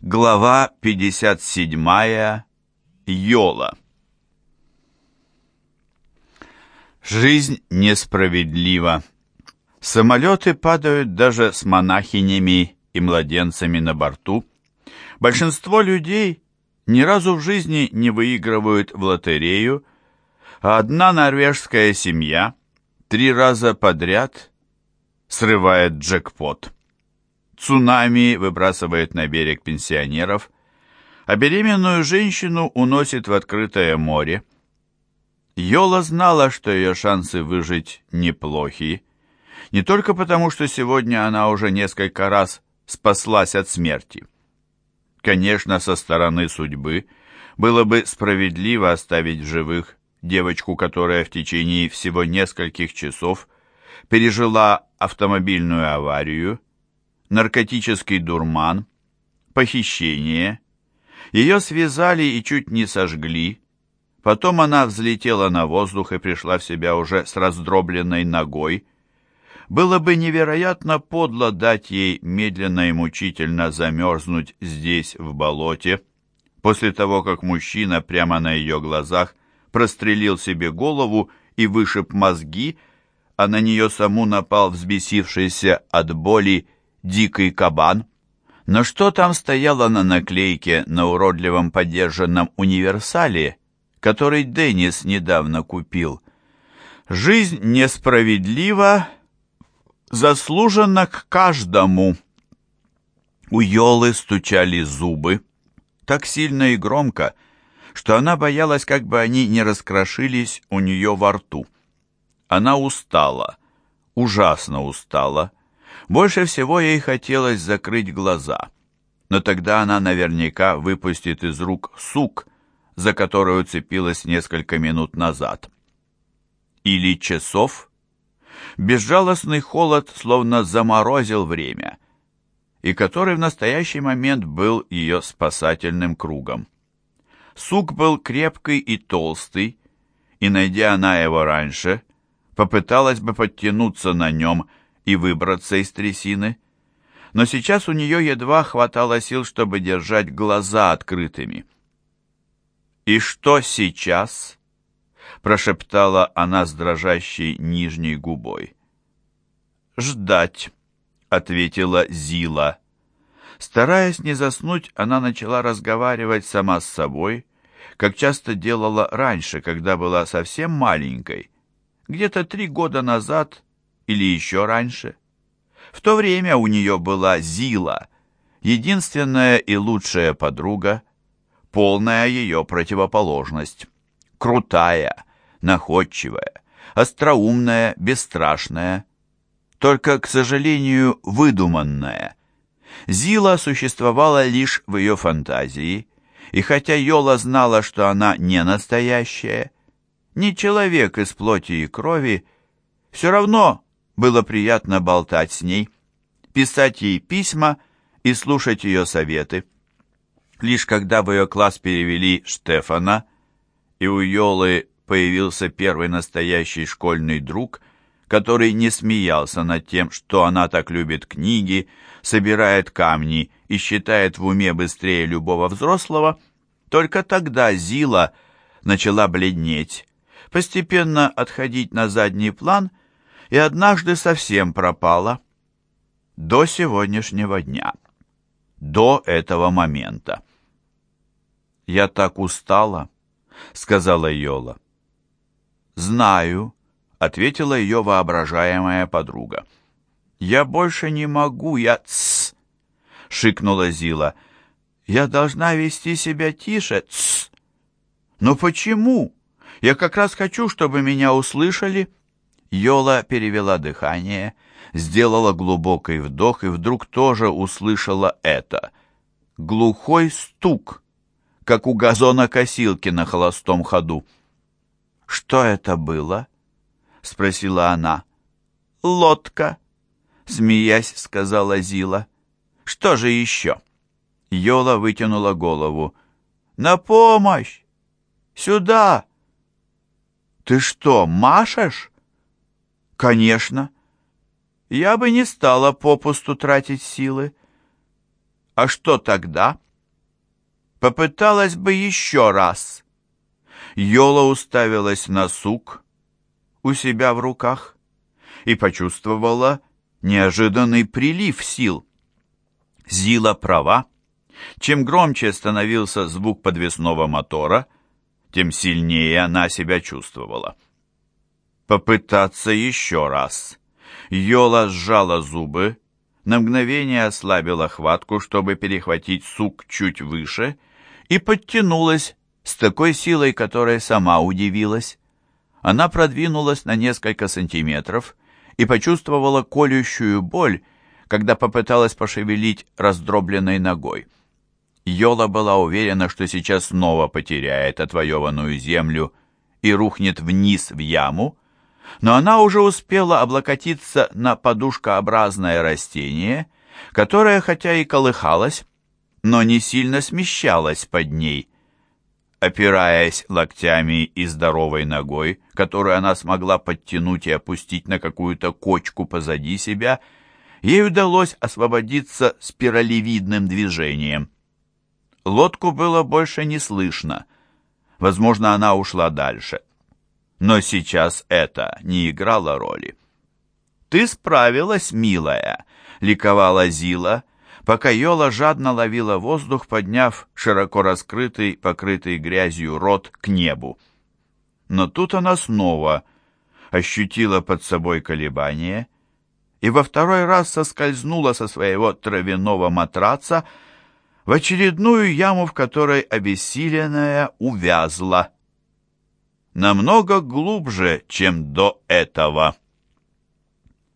Глава 57. Йола. Жизнь несправедлива. Самолеты падают даже с монахинями и младенцами на борту. Большинство людей ни разу в жизни не выигрывают в лотерею, а одна норвежская семья три раза подряд срывает джекпот цунами выбрасывает на берег пенсионеров, а беременную женщину уносит в открытое море. Йола знала, что ее шансы выжить неплохи, не только потому, что сегодня она уже несколько раз спаслась от смерти. Конечно, со стороны судьбы было бы справедливо оставить в живых девочку, которая в течение всего нескольких часов пережила автомобильную аварию наркотический дурман, похищение. Ее связали и чуть не сожгли. Потом она взлетела на воздух и пришла в себя уже с раздробленной ногой. Было бы невероятно подло дать ей медленно и мучительно замерзнуть здесь, в болоте, после того, как мужчина прямо на ее глазах прострелил себе голову и вышиб мозги, а на нее саму напал взбесившийся от боли дикий кабан. Но что там стояло на наклейке на уродливом подержанном универсале, который Деннис недавно купил? «Жизнь несправедлива, заслужена к каждому». У Йолы стучали зубы так сильно и громко, что она боялась, как бы они не раскрошились у нее во рту. Она устала, ужасно устала, больше всего ей хотелось закрыть глаза, но тогда она наверняка выпустит из рук сук, за которую цепилась несколько минут назад. Или часов? Безжалостный холод словно заморозил время, и который в настоящий момент был ее спасательным кругом. Сук был крепкий и толстый, и, найдя она его раньше, попыталась бы подтянуться на нем и выбраться из трясины, но сейчас у нее едва хватало сил, чтобы держать глаза открытыми. «И что сейчас?» — прошептала она с дрожащей нижней губой. «Ждать», — ответила Зила. Стараясь не заснуть, она начала разговаривать сама с собой, как часто делала раньше, когда была совсем маленькой. Где-то три года назад или еще раньше. В то время у нее была Зила, единственная и лучшая подруга, полная ее противоположность. Крутая, находчивая, остроумная, бесстрашная, только, к сожалению, выдуманная. Зила существовала лишь в ее фантазии, и хотя Йола знала, что она не настоящая, не человек из плоти и крови, все равно было приятно болтать с ней, писать ей письма и слушать ее советы. Лишь когда в ее класс перевели Штефана, и у Йолы появился первый настоящий школьный друг, который не смеялся над тем, что она так любит книги, собирает камни и считает в уме быстрее любого взрослого, только тогда Зила начала бледнеть, постепенно отходить на задний план и однажды совсем пропала. До сегодняшнего дня. До этого момента. «Я так устала», — сказала Йола. «Знаю», — ответила ее воображаемая подруга. «Я больше не могу, я...» «Тссс!» — шикнула Зила. «Я должна вести себя тише, тссс!» «Но почему? Я как раз хочу, чтобы меня услышали». Йола перевела дыхание, сделала глубокий вдох и вдруг тоже услышала это. Глухой стук, как у газонокосилки на холостом ходу. «Что это было?» — спросила она. «Лодка», — смеясь, сказала Зила. «Что же еще?» Йола вытянула голову. «На помощь! Сюда!» «Ты что, машешь?» Конечно. Я бы не стала попусту тратить силы. А что тогда? попыталась бы еще раз. Йола уставилась на сук у себя в руках и почувствовала неожиданный прилив сил. Зила права. Чем громче становился звук подвесного мотора, тем сильнее она себя чувствовала. Попытаться еще раз. Йола сжала зубы, на мгновение ослабила хватку, чтобы перехватить сук чуть выше, и подтянулась с такой силой, которой сама удивилась. Она продвинулась на несколько сантиметров и почувствовала колющую боль, когда попыталась пошевелить раздробленной ногой. Йола была уверена, что сейчас снова потеряет отвоеванную землю и рухнет вниз в яму, но она уже успела облокотиться на подушкообразное растение, которое хотя и колыхалось, но не сильно смещалось под ней. Опираясь локтями и здоровой ногой, которую она смогла подтянуть и опустить на какую-то кочку позади себя, ей удалось освободиться спиралевидным движением. Лодку было больше не слышно. Возможно, она ушла дальше. Но сейчас это не играло роли. «Ты справилась, милая!» — ликовала Зила, пока Йола жадно ловила воздух, подняв широко раскрытый, покрытый грязью рот к небу. Но тут она снова ощутила под собой колебание и во второй раз соскользнула со своего травяного матраца в очередную яму, в которой обессиленная увязла намного глубже, чем до этого.